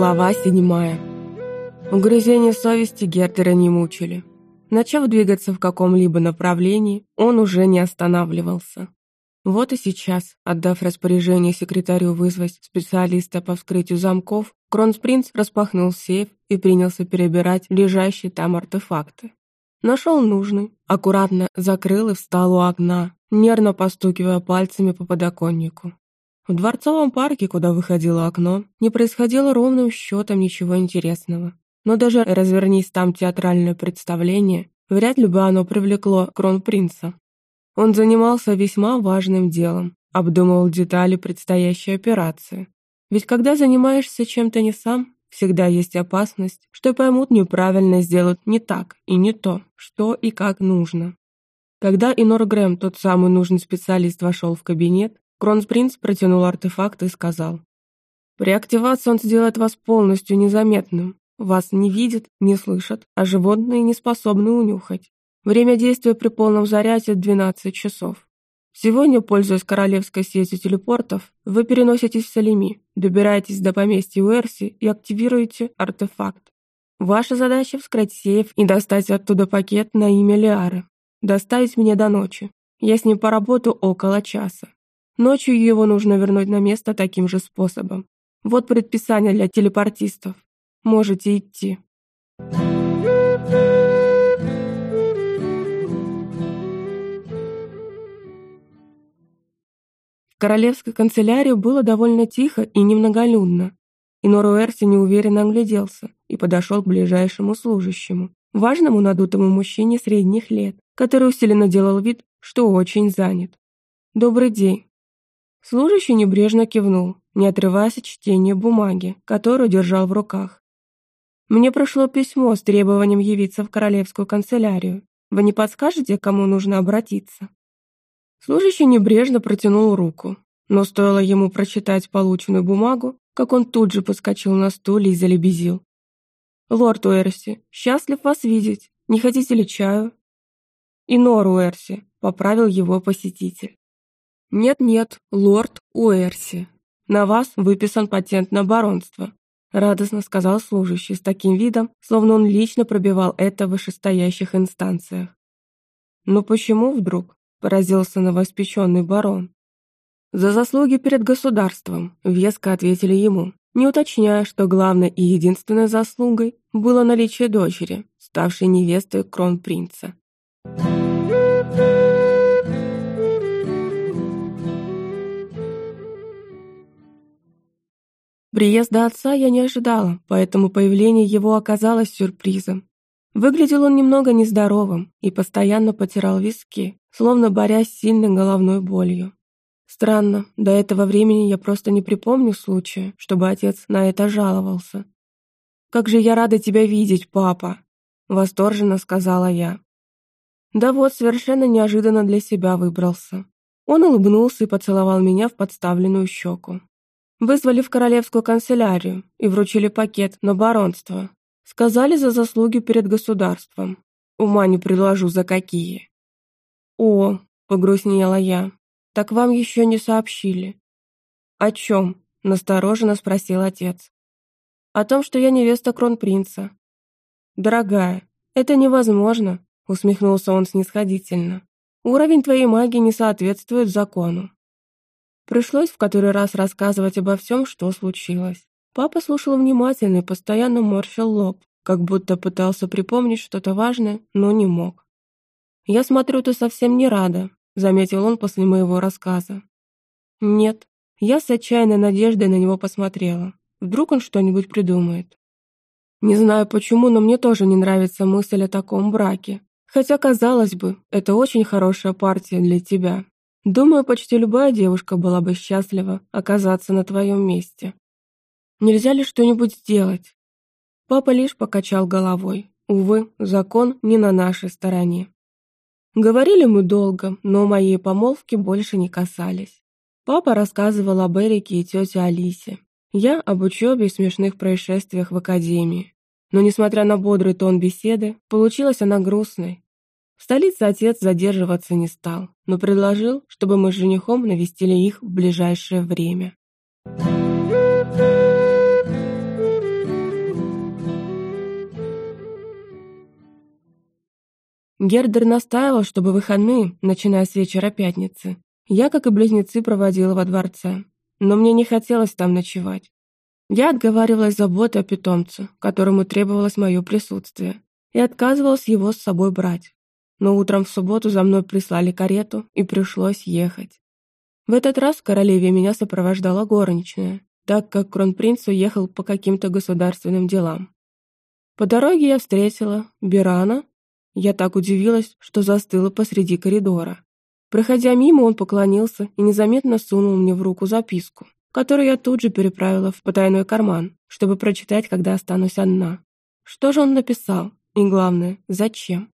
Глава седьмая. Угрызения совести Гертера не мучили. Начав двигаться в каком-либо направлении, он уже не останавливался. Вот и сейчас, отдав распоряжение секретарю вызвать специалиста по вскрытию замков, Кронспринц распахнул сейф и принялся перебирать лежащие там артефакты. Нашел нужный, аккуратно закрыл и встал у окна, нервно постукивая пальцами по подоконнику. В дворцовом парке, куда выходило окно, не происходило ровным счетом ничего интересного. Но даже развернись там театральное представление, вряд ли бы оно привлекло кронпринца. Он занимался весьма важным делом, обдумывал детали предстоящей операции. Ведь когда занимаешься чем-то не сам, всегда есть опасность, что поймут неправильно, сделают не так и не то, что и как нужно. Когда Инор Грэм, тот самый нужный специалист, вошел в кабинет, Кронспринц протянул артефакт и сказал. «При активации он сделает вас полностью незаметным. Вас не видят, не слышат, а животные не способны унюхать. Время действия при полном заряде 12 часов. Сегодня, пользуясь королевской сетью телепортов, вы переноситесь в Салими, добираетесь до поместья Уэрси и активируете артефакт. Ваша задача — вскрыть сейф и достать оттуда пакет на имя Лиары. Доставить мне до ночи. Я с ним поработаю около часа. Ночью его нужно вернуть на место таким же способом. Вот предписание для телепортистов. Можете идти. В королевской канцелярии было довольно тихо и немноголюдно. И Норуэрси неуверенно огляделся и подошел к ближайшему служащему, важному надутому мужчине средних лет, который усиленно делал вид, что очень занят. «Добрый день. Служащий небрежно кивнул, не отрываясь от чтения бумаги, которую держал в руках. «Мне пришло письмо с требованием явиться в королевскую канцелярию. Вы не подскажете, к кому нужно обратиться?» Служащий небрежно протянул руку, но стоило ему прочитать полученную бумагу, как он тут же подскочил на стуле и залебезил. «Лорд Уэрси, счастлив вас видеть. Не хотите ли чаю?» «И Нор Уэрси», — поправил его посетитель. «Нет-нет, лорд Уэрси, на вас выписан патент на баронство», радостно сказал служащий с таким видом, словно он лично пробивал это в вышестоящих инстанциях. «Но почему вдруг?» – поразился новоспеченный барон. «За заслуги перед государством», – веско ответили ему, не уточняя, что главной и единственной заслугой было наличие дочери, ставшей невестой кронпринца. Приезда отца я не ожидала, поэтому появление его оказалось сюрпризом. Выглядел он немного нездоровым и постоянно потирал виски, словно борясь с сильной головной болью. Странно, до этого времени я просто не припомню случая, чтобы отец на это жаловался. «Как же я рада тебя видеть, папа!» — восторженно сказала я. Да вот, совершенно неожиданно для себя выбрался. Он улыбнулся и поцеловал меня в подставленную щеку. Вызвали в королевскую канцелярию и вручили пакет на баронство. Сказали за заслуги перед государством. Ума не приложу, за какие. О, погрустнела я. Так вам еще не сообщили. О чем? Настороженно спросил отец. О том, что я невеста кронпринца. Дорогая, это невозможно, усмехнулся он снисходительно. Уровень твоей магии не соответствует закону. Пришлось в который раз рассказывать обо всем, что случилось. Папа слушал внимательно и постоянно морщил лоб, как будто пытался припомнить что-то важное, но не мог. «Я смотрю, ты совсем не рада», — заметил он после моего рассказа. «Нет». Я с отчаянной надеждой на него посмотрела. Вдруг он что-нибудь придумает. Не знаю почему, но мне тоже не нравится мысль о таком браке. Хотя, казалось бы, это очень хорошая партия для тебя. Думаю, почти любая девушка была бы счастлива оказаться на твоем месте. Нельзя ли что-нибудь сделать? Папа лишь покачал головой. Увы, закон не на нашей стороне. Говорили мы долго, но моей помолвки больше не касались. Папа рассказывал об Эрике и тете Алисе. Я об учебе и смешных происшествиях в академии. Но, несмотря на бодрый тон беседы, получилась она грустной, в столице отец задерживаться не стал, но предложил, чтобы мы с женихом навестили их в ближайшее время. Гердер настаивал, чтобы выходные, начиная с вечера пятницы, я, как и близнецы, проводила во дворце. Но мне не хотелось там ночевать. Я отговаривалась заботой о питомце, которому требовалось мое присутствие, и отказывалась его с собой брать. Но утром в субботу за мной прислали карету, и пришлось ехать. В этот раз в королеве меня сопровождала горничная, так как кронпринц уехал по каким-то государственным делам. По дороге я встретила Бирана. Я так удивилась, что застыла посреди коридора. Проходя мимо, он поклонился и незаметно сунул мне в руку записку, которую я тут же переправила в потайной карман, чтобы прочитать, когда останусь одна. Что же он написал? И главное, зачем?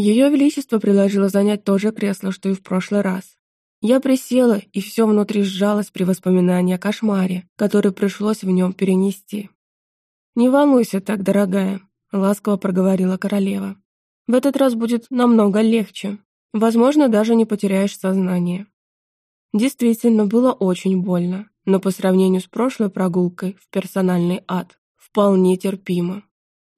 Ее Величество предложило занять то же кресло, что и в прошлый раз. Я присела, и все внутри сжалось при воспоминании о кошмаре, который пришлось в нем перенести. «Не волнуйся так, дорогая», — ласково проговорила королева. «В этот раз будет намного легче. Возможно, даже не потеряешь сознание». Действительно, было очень больно, но по сравнению с прошлой прогулкой в персональный ад вполне терпимо.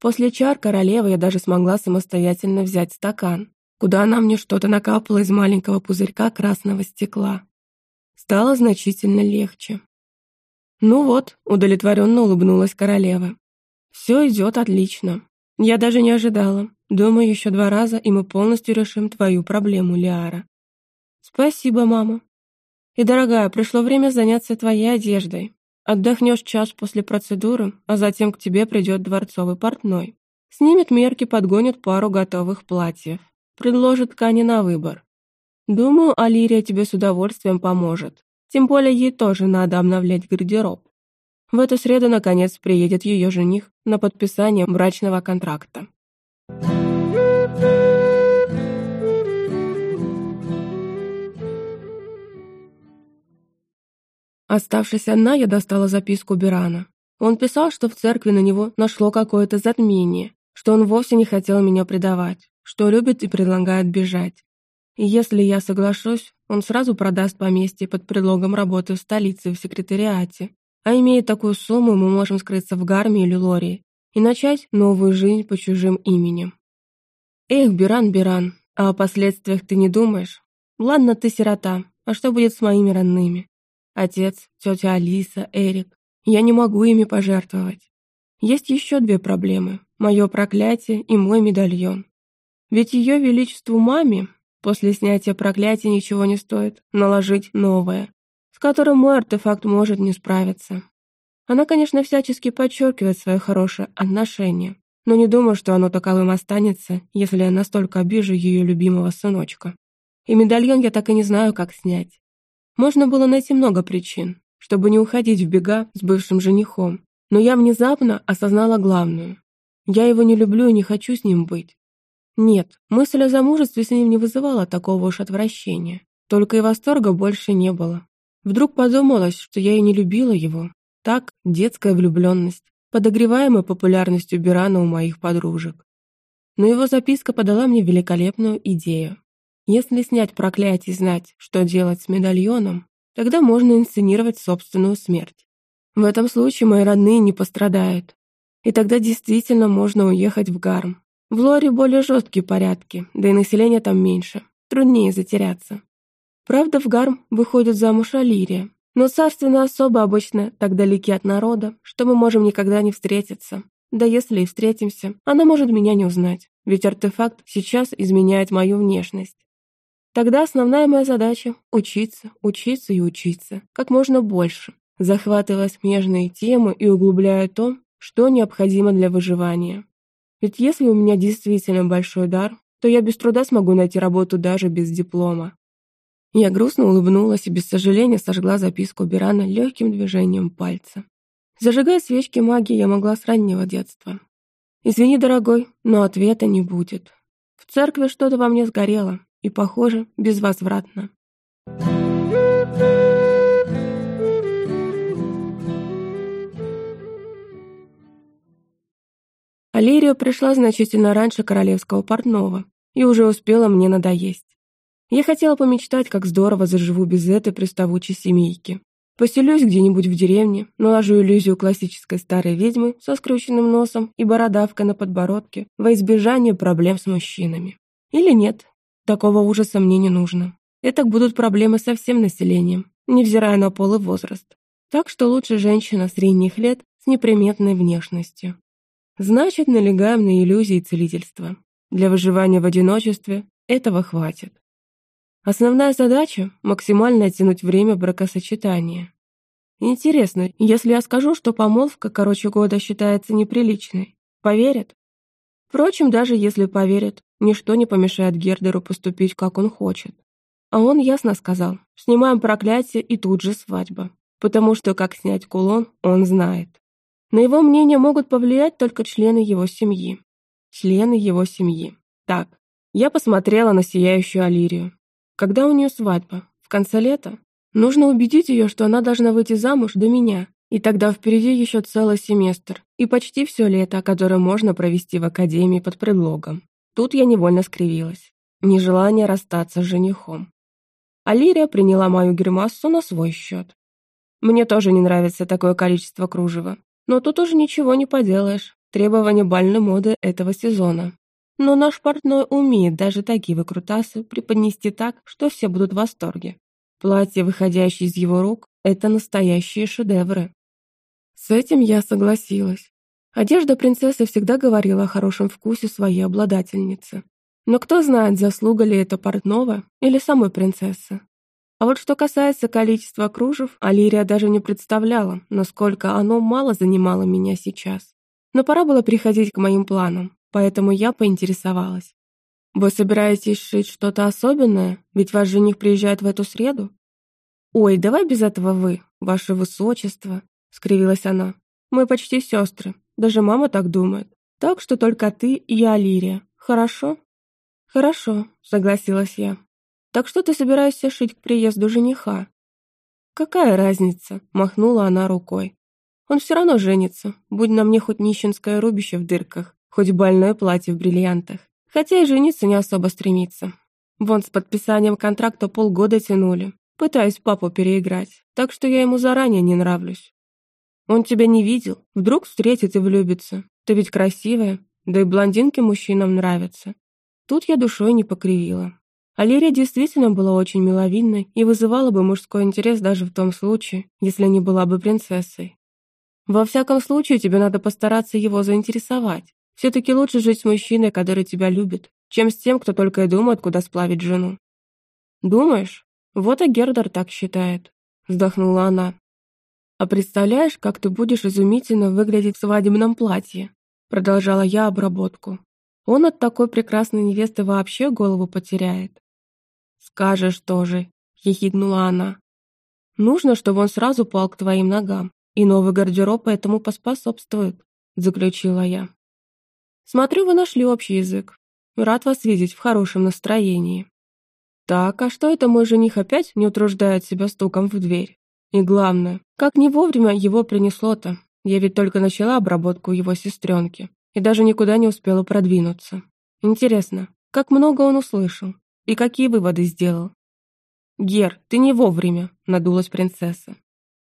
После чар королевы я даже смогла самостоятельно взять стакан, куда она мне что-то накапала из маленького пузырька красного стекла. Стало значительно легче. Ну вот, удовлетворенно улыбнулась королева. Все идет отлично. Я даже не ожидала. Думаю, еще два раза, и мы полностью решим твою проблему, Лиара. Спасибо, мама. И, дорогая, пришло время заняться твоей одеждой. Отдохнешь час после процедуры, а затем к тебе придет дворцовый портной. Снимет мерки, подгонит пару готовых платьев. Предложит ткани на выбор. Думаю, Алирия тебе с удовольствием поможет. Тем более ей тоже надо обновлять гардероб. В эту среду, наконец, приедет ее жених на подписание брачного контракта. Оставшись одна, я достала записку Бирана. Он писал, что в церкви на него нашло какое-то затмение, что он вовсе не хотел меня предавать, что любит и предлагает бежать. И если я соглашусь, он сразу продаст поместье под предлогом работы в столице в секретариате. А имея такую сумму, мы можем скрыться в Гарме или Лории и начать новую жизнь по чужим именем. Эх, Биран, Биран, а о последствиях ты не думаешь? Ладно, ты сирота, а что будет с моими родными? Отец, тетя Алиса, Эрик. Я не могу ими пожертвовать. Есть еще две проблемы. Мое проклятие и мой медальон. Ведь ее величеству маме после снятия проклятия ничего не стоит наложить новое, с которым мой артефакт может не справиться. Она, конечно, всячески подчеркивает свое хорошее отношение, но не думаю, что оно таковым останется, если я настолько обижу ее любимого сыночка. И медальон я так и не знаю, как снять. Можно было найти много причин, чтобы не уходить в бега с бывшим женихом, но я внезапно осознала главную. Я его не люблю и не хочу с ним быть. Нет, мысль о замужестве с ним не вызывала такого уж отвращения, только и восторга больше не было. Вдруг подумалось, что я и не любила его. Так, детская влюбленность, подогреваемая популярностью Бирана у моих подружек. Но его записка подала мне великолепную идею. Если снять проклятие и знать, что делать с медальоном, тогда можно инсценировать собственную смерть. В этом случае мои родные не пострадают. И тогда действительно можно уехать в Гарм. В Лоре более жесткие порядки, да и населения там меньше. Труднее затеряться. Правда, в Гарм выходит замуж Алирия, но царственные особы обычно так далеки от народа, что мы можем никогда не встретиться. Да если и встретимся, она может меня не узнать, ведь артефакт сейчас изменяет мою внешность. Тогда основная моя задача — учиться, учиться и учиться, как можно больше, захватывая смежные темы и углубляя то, что необходимо для выживания. Ведь если у меня действительно большой дар, то я без труда смогу найти работу даже без диплома. Я грустно улыбнулась и без сожаления сожгла записку Бирана легким движением пальца. Зажигая свечки магии я могла с раннего детства. «Извини, дорогой, но ответа не будет. В церкви что-то во мне сгорело, и, похоже, безвозвратно. Алирия пришла значительно раньше королевского портного и уже успела мне надоесть. Я хотела помечтать, как здорово заживу без этой приставучей семейки. Поселюсь где-нибудь в деревне, наложу иллюзию классической старой ведьмы со скрученным носом и бородавкой на подбородке во избежание проблем с мужчинами. Или нет. Такого ужаса мне не нужно. Это будут проблемы со всем населением, невзирая на пол и возраст. Так что лучше женщина средних лет с неприметной внешностью. Значит, налегаем на иллюзии целительства. Для выживания в одиночестве этого хватит. Основная задача – максимально оттянуть время бракосочетания. Интересно, если я скажу, что помолвка короче года считается неприличной, поверят? Впрочем, даже если поверят, ничто не помешает Гердеру поступить, как он хочет. А он ясно сказал, снимаем проклятие и тут же свадьба. Потому что как снять кулон, он знает. На его мнение могут повлиять только члены его семьи. Члены его семьи. Так, я посмотрела на сияющую Алирию. Когда у нее свадьба? В конце лета? Нужно убедить ее, что она должна выйти замуж до меня, и тогда впереди еще целый семестр и почти все лето, которое можно провести в академии под предлогом. Тут я невольно скривилась. Нежелание расстаться с женихом. Алирия приняла мою гримассу на свой счет. Мне тоже не нравится такое количество кружева. Но тут уже ничего не поделаешь. Требования бальной моды этого сезона. Но наш портной умеет даже такие выкрутасы преподнести так, что все будут в восторге. Платья, выходящие из его рук, это настоящие шедевры. С этим я согласилась. Одежда принцессы всегда говорила о хорошем вкусе своей обладательницы. Но кто знает, заслуга ли это портного или самой принцессы. А вот что касается количества кружев, Алирия даже не представляла, насколько оно мало занимало меня сейчас. Но пора было приходить к моим планам поэтому я поинтересовалась. «Вы собираетесь шить что-то особенное? Ведь ваш жених приезжает в эту среду?» «Ой, давай без этого вы, ваше высочество», — скривилась она. «Мы почти сестры, даже мама так думает. Так что только ты и я, Лирия, хорошо?» «Хорошо», — согласилась я. «Так что ты собираешься шить к приезду жениха?» «Какая разница?» — махнула она рукой. «Он все равно женится, будь на мне хоть нищенское рубище в дырках хоть больное платье в бриллиантах. Хотя и жениться не особо стремится. Вон с подписанием контракта полгода тянули. Пытаюсь папу переиграть, так что я ему заранее не нравлюсь. Он тебя не видел, вдруг встретит и влюбится. Ты ведь красивая, да и блондинки мужчинам нравятся. Тут я душой не покривила. Алирия действительно была очень миловидной и вызывала бы мужской интерес даже в том случае, если не была бы принцессой. Во всяком случае, тебе надо постараться его заинтересовать. Все-таки лучше жить с мужчиной, который тебя любит, чем с тем, кто только и думает, куда сплавить жену. Думаешь? Вот и Гердер так считает, вздохнула она. А представляешь, как ты будешь изумительно выглядеть в свадебном платье? Продолжала я обработку. Он от такой прекрасной невесты вообще голову потеряет. Скажешь тоже, хихикнула она. Нужно, чтобы он сразу пал к твоим ногам, и новый гардероб этому поспособствует, заключила я. Смотрю, вы нашли общий язык. Рад вас видеть в хорошем настроении. Так, а что это мой жених опять не утруждает себя стуком в дверь? И главное, как не вовремя его принесло-то? Я ведь только начала обработку его сестренки и даже никуда не успела продвинуться. Интересно, как много он услышал и какие выводы сделал? «Гер, ты не вовремя», — надулась принцесса.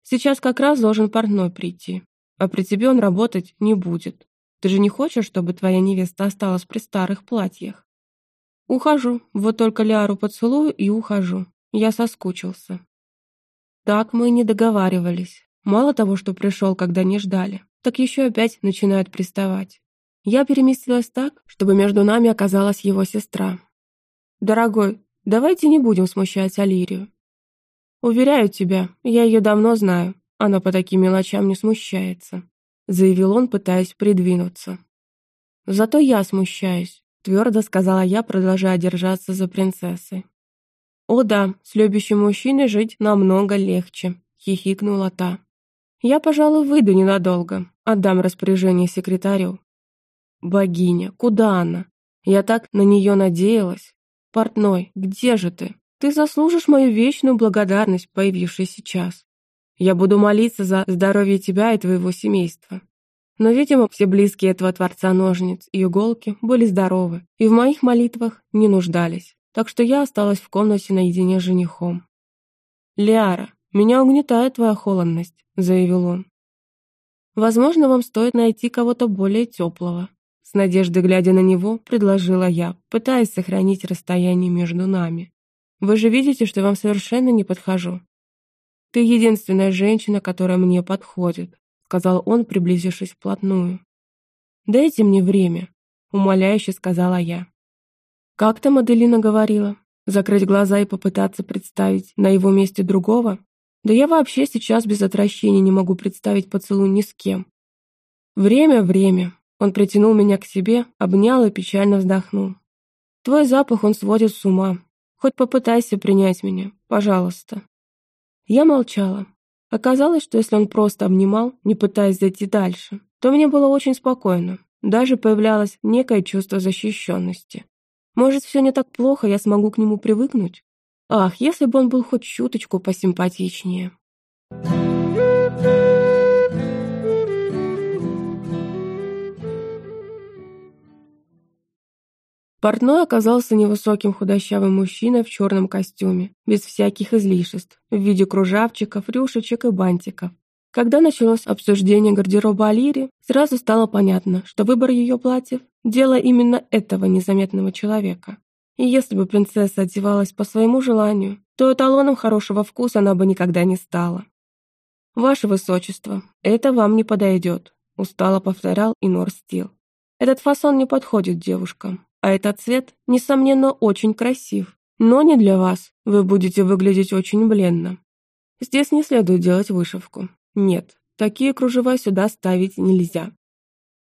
«Сейчас как раз должен портной прийти, а при тебе он работать не будет. Ты же не хочешь, чтобы твоя невеста осталась при старых платьях? Ухожу, вот только Ляру поцелую и ухожу. Я соскучился. Так мы не договаривались. Мало того, что пришел, когда не ждали, так еще опять начинают приставать. Я переместилась так, чтобы между нами оказалась его сестра. «Дорогой, давайте не будем смущать Алирию. Уверяю тебя, я ее давно знаю, она по таким мелочам не смущается заявил он, пытаясь придвинуться. «Зато я смущаюсь», — твердо сказала я, продолжая держаться за принцессой. «О да, с любящим мужчиной жить намного легче», — хихикнула та. «Я, пожалуй, выйду ненадолго, отдам распоряжение секретарю». «Богиня, куда она? Я так на нее надеялась. Портной, где же ты? Ты заслужишь мою вечную благодарность, появившись сейчас. Я буду молиться за здоровье тебя и твоего семейства. Но, видимо, все близкие этого творца ножниц и иголки были здоровы и в моих молитвах не нуждались, так что я осталась в комнате наедине с женихом. «Лиара, меня угнетает твоя холодность», — заявил он. «Возможно, вам стоит найти кого-то более теплого», — С надеждой глядя на него, предложила я, пытаясь сохранить расстояние между нами. «Вы же видите, что вам совершенно не подхожу». «Ты единственная женщина, которая мне подходит», сказал он, приблизившись вплотную. «Дайте мне время», — умоляюще сказала я. Как там Аделина говорила? Закрыть глаза и попытаться представить на его месте другого? Да я вообще сейчас без отвращения не могу представить поцелуй ни с кем. Время, время. Он притянул меня к себе, обнял и печально вздохнул. Твой запах он сводит с ума. Хоть попытайся принять меня, пожалуйста. Я молчала. Оказалось, что если он просто обнимал, не пытаясь зайти дальше, то мне было очень спокойно. Даже появлялось некое чувство защищенности. Может, все не так плохо, я смогу к нему привыкнуть? Ах, если бы он был хоть чуточку посимпатичнее. Портной оказался невысоким худощавым мужчиной в черном костюме, без всяких излишеств, в виде кружавчиков, рюшечек и бантиков. Когда началось обсуждение гардероба Алири, сразу стало понятно, что выбор ее платьев – дело именно этого незаметного человека. И если бы принцесса одевалась по своему желанию, то эталоном хорошего вкуса она бы никогда не стала. «Ваше Высочество, это вам не подойдет», – устало повторял Инор Стил. «Этот фасон не подходит девушкам. А этот цвет, несомненно, очень красив. Но не для вас. Вы будете выглядеть очень бледно. Здесь не следует делать вышивку. Нет, такие кружева сюда ставить нельзя.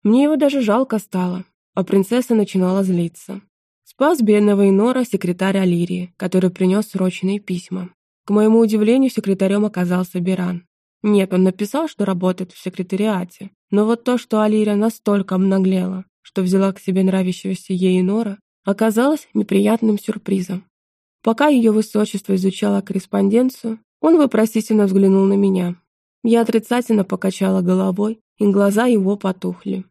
Мне его даже жалко стало, а принцесса начинала злиться. Спас бедного Инора секретарь Алирии, который принес срочные письма. К моему удивлению, секретарем оказался Биран. Нет, он написал, что работает в секретариате, но вот то, что Алирия настолько обнаглела, что взяла к себе нравящегося ей Нора, оказалось неприятным сюрпризом. Пока ее высочество изучало корреспонденцию, он вопросительно взглянул на меня. Я отрицательно покачала головой, и глаза его потухли.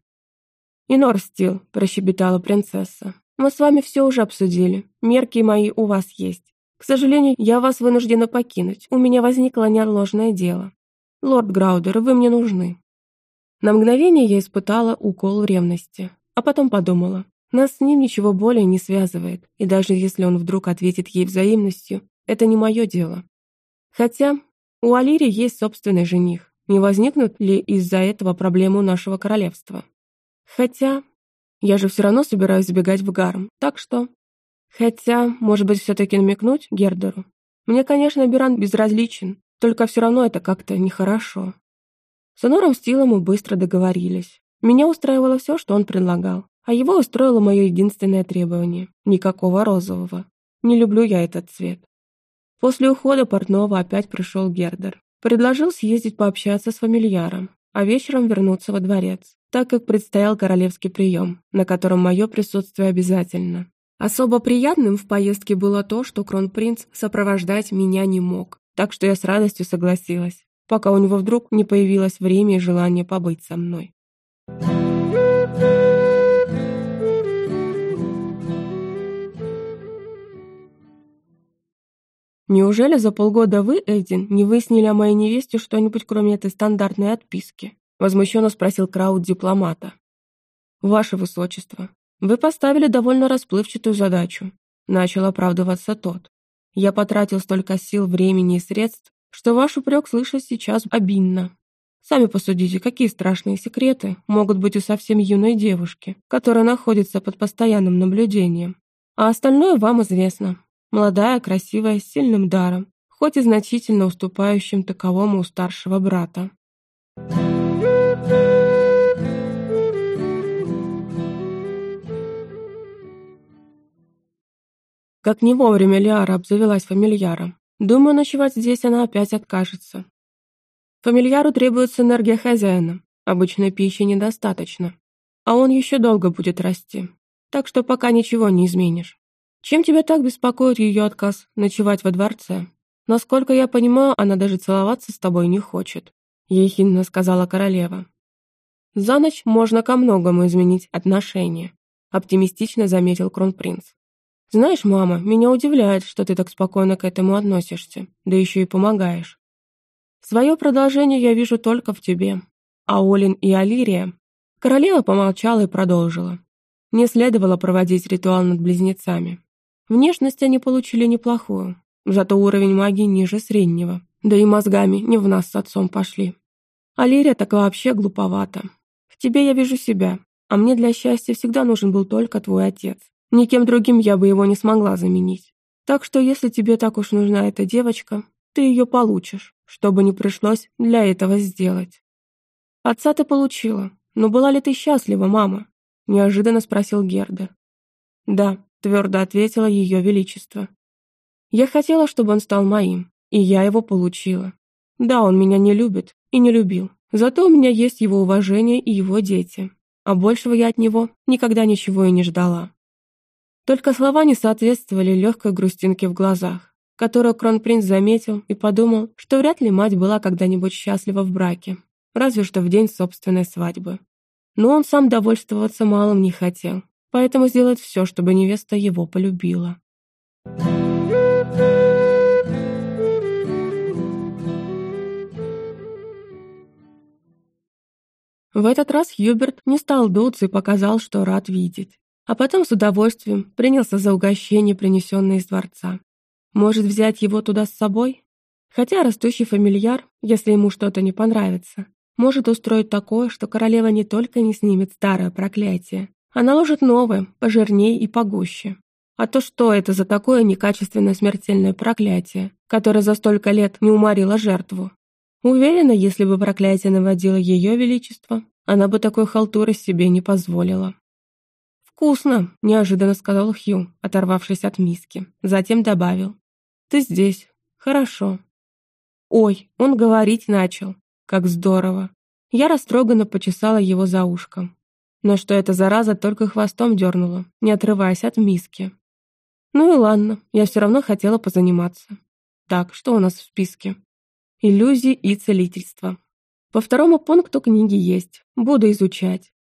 «Инор Стил», – прощебетала принцесса, – «мы с вами все уже обсудили, мерки мои у вас есть. К сожалению, я вас вынуждена покинуть, у меня возникло неотложное дело. Лорд Граудер, вы мне нужны». На мгновение я испытала укол ревности. А потом подумала, нас с ним ничего более не связывает, и даже если он вдруг ответит ей взаимностью, это не мое дело. Хотя у Алири есть собственный жених, не возникнут ли из-за этого проблемы у нашего королевства? Хотя я же все равно собираюсь сбегать в Гарм, так что... Хотя, может быть, все-таки намекнуть Гердеру? Мне, конечно, Биран безразличен, только все равно это как-то нехорошо. С Онором Стилом мы быстро договорились. Меня устраивало все, что он предлагал, а его устроило мое единственное требование – никакого розового. Не люблю я этот цвет. После ухода портного опять пришел Гердер. Предложил съездить пообщаться с фамильяром, а вечером вернуться во дворец, так как предстоял королевский прием, на котором мое присутствие обязательно. Особо приятным в поездке было то, что кронпринц сопровождать меня не мог, так что я с радостью согласилась, пока у него вдруг не появилось время и желание побыть со мной. «Неужели за полгода вы, Эдин, не выяснили о моей невесте что-нибудь, кроме этой стандартной отписки?» Возмущенно спросил Крауд дипломата. «Ваше Высочество, вы поставили довольно расплывчатую задачу», начал оправдываться тот. «Я потратил столько сил, времени и средств, что ваш упрек слышать сейчас обидно. Сами посудите, какие страшные секреты могут быть у совсем юной девушки, которая находится под постоянным наблюдением. А остальное вам известно. Молодая, красивая, с сильным даром, хоть и значительно уступающим таковому у старшего брата. Как не вовремя Лиара обзавелась фамильяром. Думаю, ночевать здесь она опять откажется. Фамильяру требуется энергия хозяина, обычной пищи недостаточно. А он еще долго будет расти, так что пока ничего не изменишь. Чем тебя так беспокоит ее отказ ночевать во дворце? Насколько я понимаю, она даже целоваться с тобой не хочет», — ехидно сказала королева. «За ночь можно ко многому изменить отношения», — оптимистично заметил кронпринц. «Знаешь, мама, меня удивляет, что ты так спокойно к этому относишься, да еще и помогаешь. Свое продолжение я вижу только в тебе. А Олин и Алирия...» Королева помолчала и продолжила. Не следовало проводить ритуал над близнецами. Внешность они получили неплохую, зато уровень магии ниже среднего, да и мозгами не в нас с отцом пошли. А Лирия так вообще глуповата. В тебе я вижу себя, а мне для счастья всегда нужен был только твой отец. Никем другим я бы его не смогла заменить. Так что если тебе так уж нужна эта девочка, ты ее получишь, что бы ни пришлось для этого сделать. Отца ты получила, но была ли ты счастлива, мама? Неожиданно спросил Гердер. Да, твердо ответила ее величество. Я хотела, чтобы он стал моим, и я его получила. Да, он меня не любит и не любил, зато у меня есть его уважение и его дети, а большего я от него никогда ничего и не ждала. Только слова не соответствовали легкой грустинке в глазах, которую кронпринц заметил и подумал, что вряд ли мать была когда-нибудь счастлива в браке, разве что в день собственной свадьбы. Но он сам довольствоваться малым не хотел, поэтому сделать все, чтобы невеста его полюбила. В этот раз Хьюберт не стал дуться и показал, что рад видеть а потом с удовольствием принялся за угощение, принесенное из дворца. Может, взять его туда с собой? Хотя растущий фамильяр, если ему что-то не понравится, может устроить такое, что королева не только не снимет старое проклятие, а наложит новое, пожирнее и погуще. А то что это за такое некачественное смертельное проклятие, которое за столько лет не уморило жертву? Уверена, если бы проклятие наводило ее величество, она бы такой халтуры себе не позволила. «Вкусно», — неожиданно сказал Хью, оторвавшись от миски. Затем добавил. «Ты здесь. Хорошо». «Ой, он говорить начал. Как здорово». Я растроганно почесала его за ушком. Но что эта зараза только хвостом дернула, не отрываясь от миски. Ну и ладно, я все равно хотела позаниматься. Так, что у нас в списке? Иллюзии и целительство. По второму пункту книги есть, буду изучать.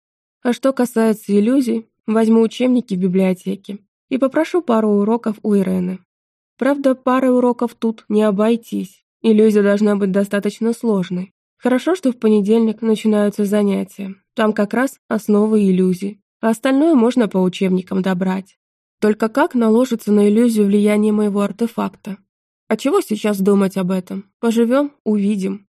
А что касается иллюзий, Возьму учебники в библиотеке и попрошу пару уроков у Ирены. Правда, пары уроков тут не обойтись. Иллюзия должна быть достаточно сложной. Хорошо, что в понедельник начинаются занятия. Там как раз основы иллюзий, а остальное можно по учебникам добрать. Только как наложится на иллюзию влияние моего артефакта? А чего сейчас думать об этом? Поживем – увидим.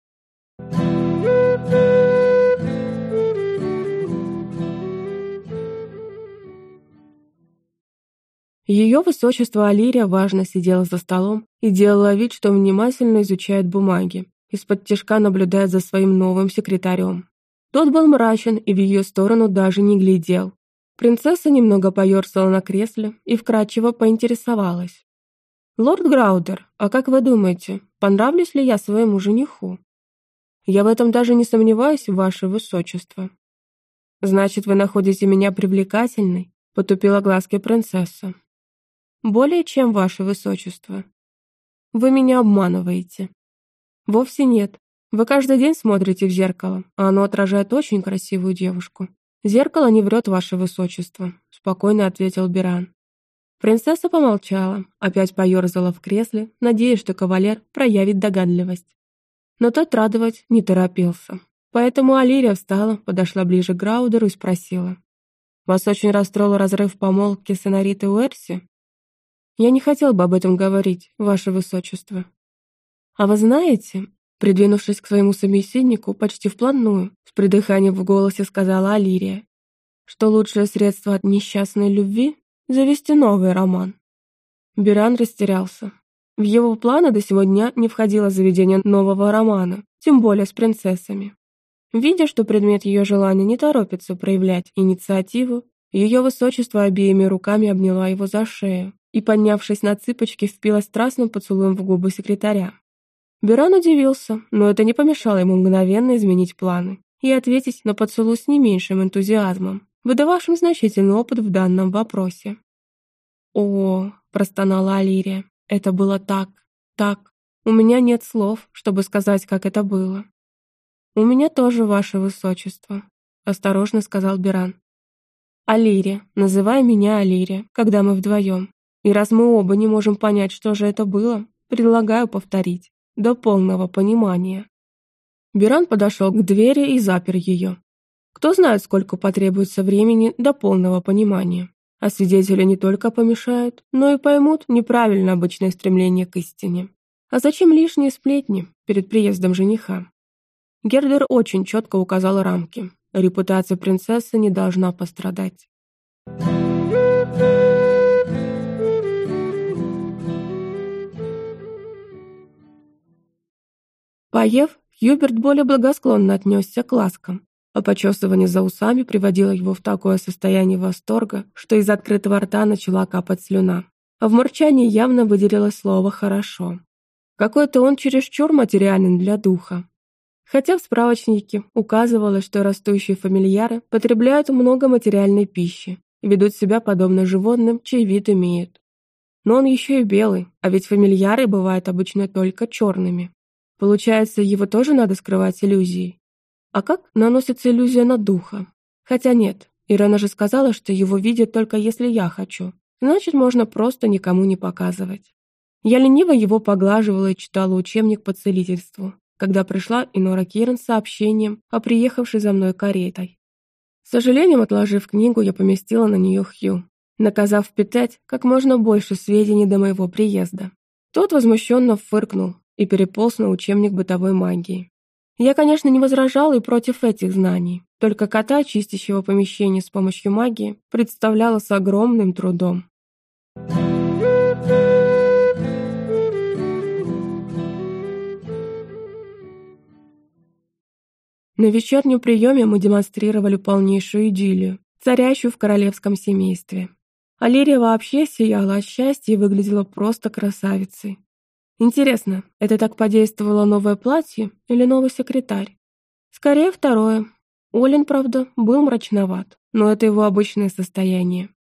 Ее высочество Алирия важно сидела за столом и делала вид, что внимательно изучает бумаги, из-под тяжка наблюдает за своим новым секретарем. Тот был мрачен и в ее сторону даже не глядел. Принцесса немного поерзала на кресле и вкрадчиво поинтересовалась. «Лорд Граудер, а как вы думаете, понравлюсь ли я своему жениху?» «Я в этом даже не сомневаюсь, ваше высочество». «Значит, вы находите меня привлекательной?» — потупила глазки принцесса. Более чем, ваше высочество. Вы меня обманываете. Вовсе нет. Вы каждый день смотрите в зеркало, а оно отражает очень красивую девушку. Зеркало не врет, ваше высочество, спокойно ответил Биран. Принцесса помолчала, опять поерзала в кресле, надеясь, что кавалер проявит догадливость. Но тот радовать не торопился. Поэтому Алирия встала, подошла ближе к Граудеру и спросила. «Вас очень расстроил разрыв помолвки с Энаритой Уэрси?» Я не хотел бы об этом говорить, ваше высочество. А вы знаете, придвинувшись к своему собеседнику почти вплотную, с придыханием в голосе сказала Алирия, что лучшее средство от несчастной любви — завести новый роман. Биран растерялся. В его планы до сего дня не входило заведение нового романа, тем более с принцессами. Видя, что предмет ее желания не торопится проявлять инициативу, ее высочество обеими руками обняла его за шею, и, поднявшись на цыпочки, впилась страстным поцелуем в губы секретаря. Бюран удивился, но это не помешало ему мгновенно изменить планы и ответить на поцелуй с не меньшим энтузиазмом, выдававшим значительный опыт в данном вопросе. «О!» – простонала Алирия. «Это было так, так. У меня нет слов, чтобы сказать, как это было». «У меня тоже, ваше высочество», – осторожно сказал Биран. «Алирия, называй меня Алирия, когда мы вдвоем. И раз мы оба не можем понять, что же это было, предлагаю повторить, до полного понимания. Биран подошел к двери и запер ее. Кто знает, сколько потребуется времени до полного понимания. А свидетели не только помешают, но и поймут неправильно обычное стремление к истине. А зачем лишние сплетни перед приездом жениха? Гердер очень четко указал рамки. Репутация принцессы не должна пострадать. Поев, Хьюберт более благосклонно отнесся к ласкам, а почесывание за усами приводило его в такое состояние восторга, что из открытого рта начала капать слюна. А в мурчании явно выделилось слово «хорошо». Какой-то он чересчур материален для духа. Хотя в справочнике указывалось, что растущие фамильяры потребляют много материальной пищи и ведут себя подобно животным, чей вид имеют. Но он еще и белый, а ведь фамильяры бывают обычно только черными. Получается, его тоже надо скрывать иллюзией. А как наносится иллюзия на духа? Хотя нет, Ирена же сказала, что его видят только если я хочу. Значит, можно просто никому не показывать. Я лениво его поглаживала и читала учебник по целительству, когда пришла Инора Кирен с сообщением о приехавшей за мной каретой. С сожалением, отложив книгу, я поместила на нее Хью, наказав впитать как можно больше сведений до моего приезда. Тот возмущенно фыркнул, и переполз на учебник бытовой магии. Я, конечно, не возражала и против этих знаний, только кота, чистящего помещение с помощью магии, представляла с огромным трудом. На вечернем приеме мы демонстрировали полнейшую идиллию, царящую в королевском семействе. Алирия вообще сияла от счастья и выглядела просто красавицей. Интересно, это так подействовало новое платье или новый секретарь? Скорее второе. Олин, правда, был мрачноват, но это его обычное состояние.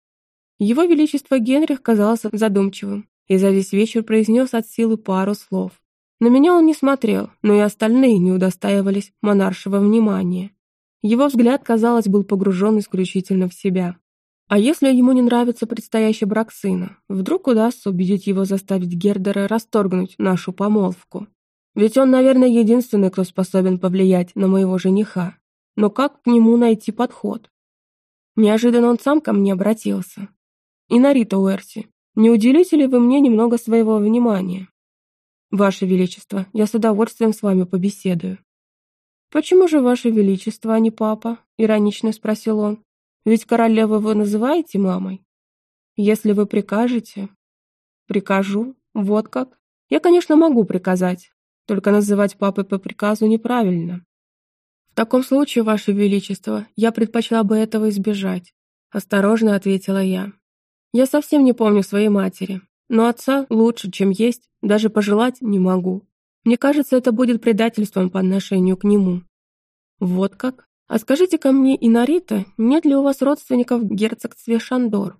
Его Величество Генрих казался задумчивым и за весь вечер произнес от силы пару слов. На меня он не смотрел, но и остальные не удостаивались монаршего внимания. Его взгляд, казалось, был погружен исключительно в себя. А если ему не нравится предстоящий брак сына, вдруг удастся убедить его заставить Гердера расторгнуть нашу помолвку? Ведь он, наверное, единственный, кто способен повлиять на моего жениха. Но как к нему найти подход? Неожиданно он сам ко мне обратился. «Инарита Уэрси, не уделите ли вы мне немного своего внимания?» «Ваше Величество, я с удовольствием с вами побеседую». «Почему же Ваше Величество, а не папа?» — иронично спросил он. Ведь королеву вы называете мамой? Если вы прикажете... Прикажу. Вот как. Я, конечно, могу приказать. Только называть папой по приказу неправильно. В таком случае, Ваше Величество, я предпочла бы этого избежать. Осторожно ответила я. Я совсем не помню своей матери, но отца лучше, чем есть, даже пожелать не могу. Мне кажется, это будет предательством по отношению к нему. Вот как? «А скажите-ка мне, Инарита, нет ли у вас родственников в герцогстве Шандор?»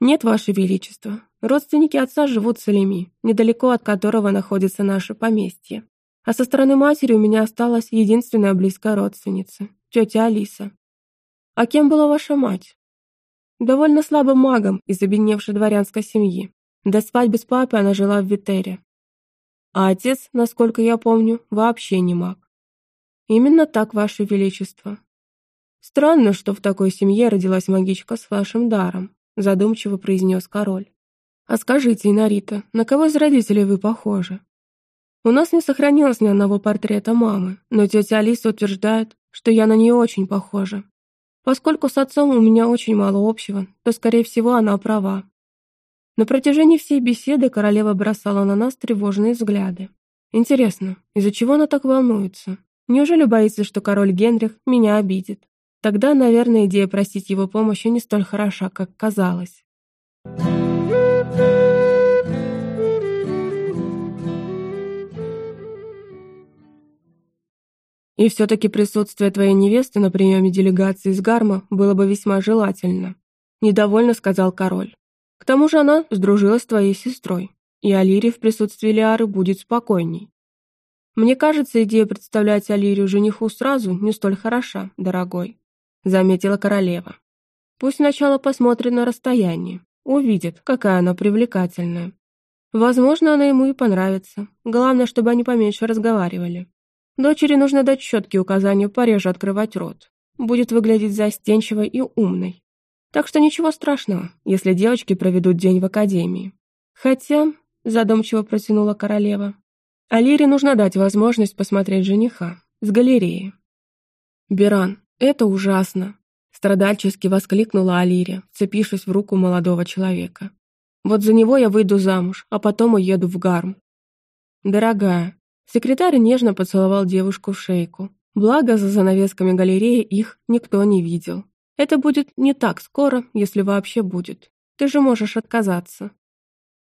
«Нет, Ваше Величество. Родственники отца живут в Салеми, недалеко от которого находится наше поместье. А со стороны матери у меня осталась единственная близкая родственница, тетя Алиса. А кем была ваша мать?» «Довольно слабым магом из обедневшей дворянской семьи. До свадьбы с папой она жила в Витере. А отец, насколько я помню, вообще не маг. «Именно так, Ваше Величество». «Странно, что в такой семье родилась магичка с вашим даром», задумчиво произнес король. «А скажите, Инарита, на кого из родителей вы похожи?» «У нас не сохранилось ни одного портрета мамы, но тетя Алиса утверждает, что я на нее очень похожа. Поскольку с отцом у меня очень мало общего, то, скорее всего, она права». На протяжении всей беседы королева бросала на нас тревожные взгляды. Интересно, из-за чего она так волнуется? Неужели боится, что король Генрих меня обидит? Тогда, наверное, идея просить его помощи не столь хороша, как казалось. И все-таки присутствие твоей невесты на приеме делегации из Гарма было бы весьма желательно. Недовольно сказал король. К тому же она сдружилась с твоей сестрой, и Алире в присутствии Лиары будет спокойней. Мне кажется, идея представлять Алирию жениху сразу не столь хороша, дорогой», — заметила королева. «Пусть сначала посмотрит на расстоянии, увидит, какая она привлекательная. Возможно, она ему и понравится. Главное, чтобы они поменьше разговаривали. Дочери нужно дать четкие указания пореже открывать рот. будет выглядеть застенчивой и умной. Так что ничего страшного, если девочки проведут день в академии. Хотя, задумчиво протянула королева, Алире нужно дать возможность посмотреть жениха с галереи. «Биран, это ужасно!» Страдальчески воскликнула Алире, вцепившись в руку молодого человека. «Вот за него я выйду замуж, а потом уеду в Гарм». «Дорогая», секретарь нежно поцеловал девушку в шейку. Благо, за занавесками галереи их никто не видел. Это будет не так скоро, если вообще будет. Ты же можешь отказаться.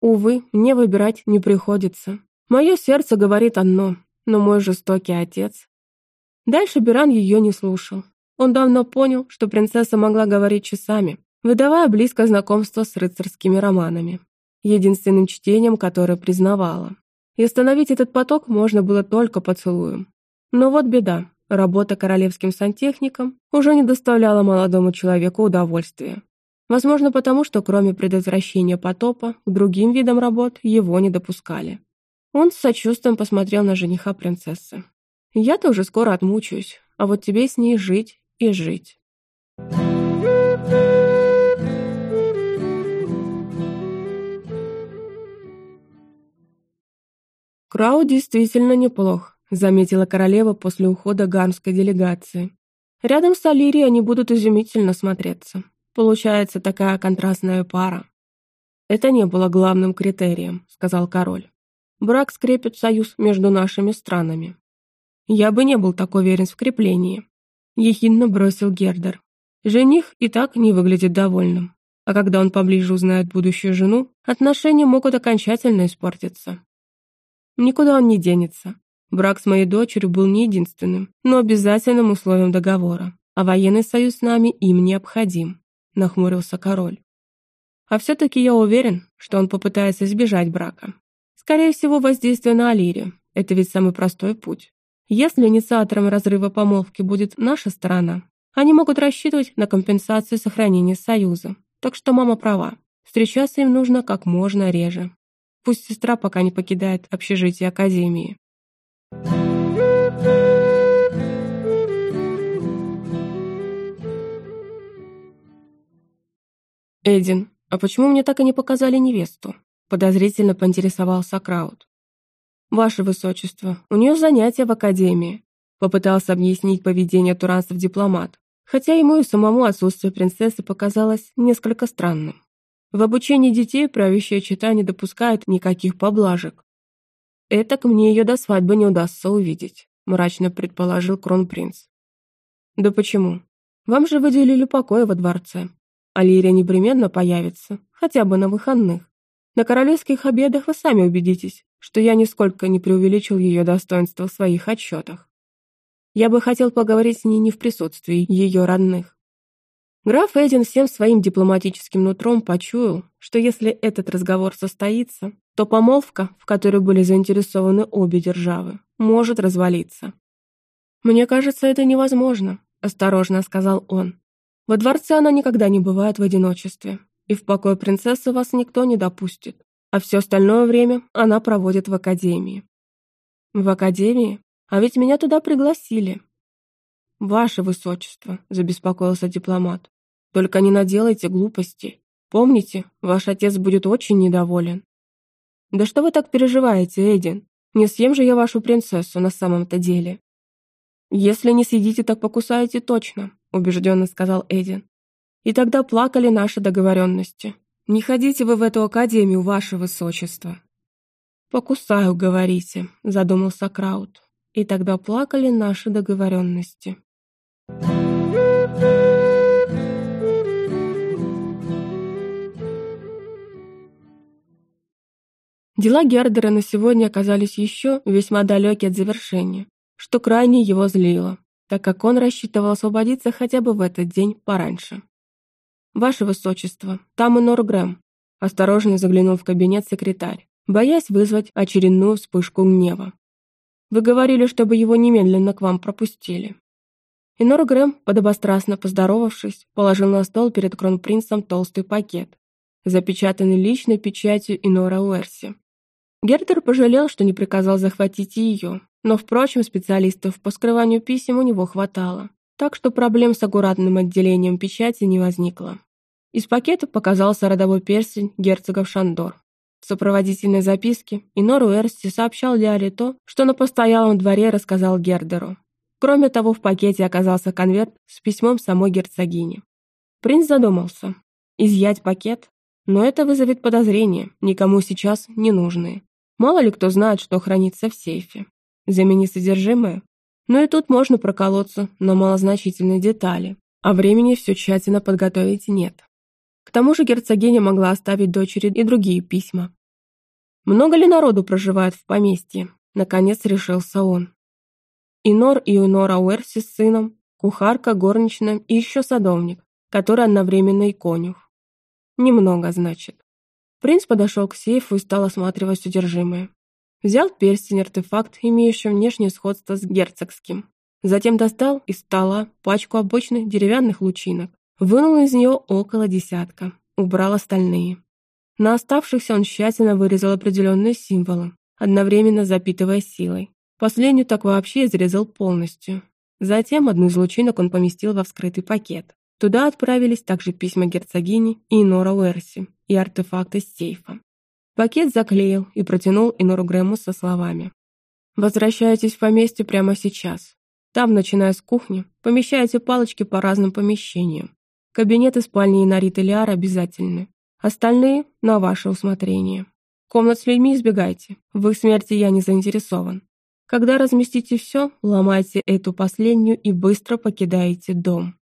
Увы, мне выбирать не приходится. Мое сердце говорит одно, но мой жестокий отец. Дальше Биран ее не слушал. Он давно понял, что принцесса могла говорить часами, выдавая близкое знакомство с рыцарскими романами, единственным чтением, которое признавала. И остановить этот поток можно было только поцелуем. Но вот беда. Работа королевским сантехником уже не доставляла молодому человеку удовольствия. Возможно, потому что кроме предотвращения потопа, к другим видам работ его не допускали. Он с сочувствием посмотрел на жениха принцессы. «Я-то уже скоро отмучаюсь, а вот тебе с ней жить и жить». Крау действительно неплох, заметила королева после ухода гармской делегации. Рядом с Алирией они будут изумительно смотреться. Получается такая контрастная пара. Это не было главным критерием, сказал король. Брак скрепит союз между нашими странами. Я бы не был так уверен в скреплении. Ехидно бросил Гердер. Жених и так не выглядит довольным. А когда он поближе узнает будущую жену, отношения могут окончательно испортиться. Никуда он не денется. Брак с моей дочерью был не единственным, но обязательным условием договора, а военный союз с нами им необходим нахмурился король. А все-таки я уверен, что он попытается избежать брака. Скорее всего, воздействие на Алире. Это ведь самый простой путь. Если инициатором разрыва помолвки будет наша сторона, они могут рассчитывать на компенсацию сохранения союза. Так что мама права. Встречаться им нужно как можно реже. Пусть сестра пока не покидает общежитие Академии. «Эдин, а почему мне так и не показали невесту?» Подозрительно поинтересовался Краут. «Ваше Высочество, у нее занятия в Академии», попытался объяснить поведение туранцев дипломат, хотя ему и самому отсутствие принцессы показалось несколько странным. В обучении детей правящая чита не допускает никаких поблажек. «Это к мне ее до свадьбы не удастся увидеть», мрачно предположил кронпринц. «Да почему? Вам же выделили покоя во дворце. Алирия непременно появится, хотя бы на выходных. На королевских обедах вы сами убедитесь, что я нисколько не преувеличил ее достоинство в своих отчетах. Я бы хотел поговорить с ней не в присутствии ее родных. Граф Эдин всем своим дипломатическим нутром почуял, что если этот разговор состоится, то помолвка, в которой были заинтересованы обе державы, может развалиться. «Мне кажется, это невозможно», – осторожно сказал он. Во дворце она никогда не бывает в одиночестве, и в покой принцессы вас никто не допустит, а все остальное время она проводит в академии. В академии? А ведь меня туда пригласили. Ваше высочество, забеспокоился дипломат, только не наделайте глупостей. Помните, ваш отец будет очень недоволен. Да что вы так переживаете, Эдин? Не съем же я вашу принцессу на самом-то деле. Если не съедите, так покусаете точно, убежденно сказал Эдин. И тогда плакали наши договоренности. Не ходите вы в эту академию, ваше высочество. Покусаю, говорите, задумался Краут. И тогда плакали наши договоренности. Дела Гердера на сегодня оказались еще весьма далеки от завершения, что крайне его злило так как он рассчитывал освободиться хотя бы в этот день пораньше. «Ваше Высочество, там и Нор Грэм», – осторожно заглянул в кабинет секретарь, боясь вызвать очередную вспышку гнева. «Вы говорили, чтобы его немедленно к вам пропустили». И Нор Грэм, подобострастно поздоровавшись, положил на стол перед кронпринцем толстый пакет, запечатанный личной печатью Инора Уэрси. Гердер пожалел, что не приказал захватить ее, но, впрочем, специалистов по скрыванию писем у него хватало, так что проблем с аккуратным отделением печати не возникло. Из пакета показался родовой перстень герцогов Шандор. В сопроводительной записке Инор Уэрсти сообщал Лиаре то, что на постоялом дворе рассказал Гердеру. Кроме того, в пакете оказался конверт с письмом самой герцогини. Принц задумался. Изъять пакет? Но это вызовет подозрения, никому сейчас не нужные. Мало ли кто знает, что хранится в сейфе. Замени содержимое. Но и тут можно проколоться на малозначительные детали, а времени все тщательно подготовить нет. К тому же герцогиня могла оставить дочери и другие письма. Много ли народу проживает в поместье? Наконец решился он. Инор и Унора Уэрси с сыном, кухарка, горничная и еще садовник, который одновременно и конюх. Немного, значит. Принц подошел к сейфу и стал осматривать содержимое. Взял перстень-артефакт, имеющий внешнее сходство с герцогским. Затем достал из стола пачку обычных деревянных лучинок. Вынул из нее около десятка. Убрал остальные. На оставшихся он тщательно вырезал определенные символы, одновременно запитывая силой. Последнюю так вообще изрезал полностью. Затем одну из лучинок он поместил во вскрытый пакет. Туда отправились также письма герцогини и Нора Уэрси и артефакты из сейфа. Пакет заклеил и протянул Инору Грэму со словами. «Возвращайтесь в поместье прямо сейчас. Там, начиная с кухни, помещайте палочки по разным помещениям. Кабинет и спальни Инарит и Лиар обязательны. Остальные — на ваше усмотрение. Комнат с людьми избегайте. В их смерти я не заинтересован. Когда разместите все, ломайте эту последнюю и быстро покидаете дом».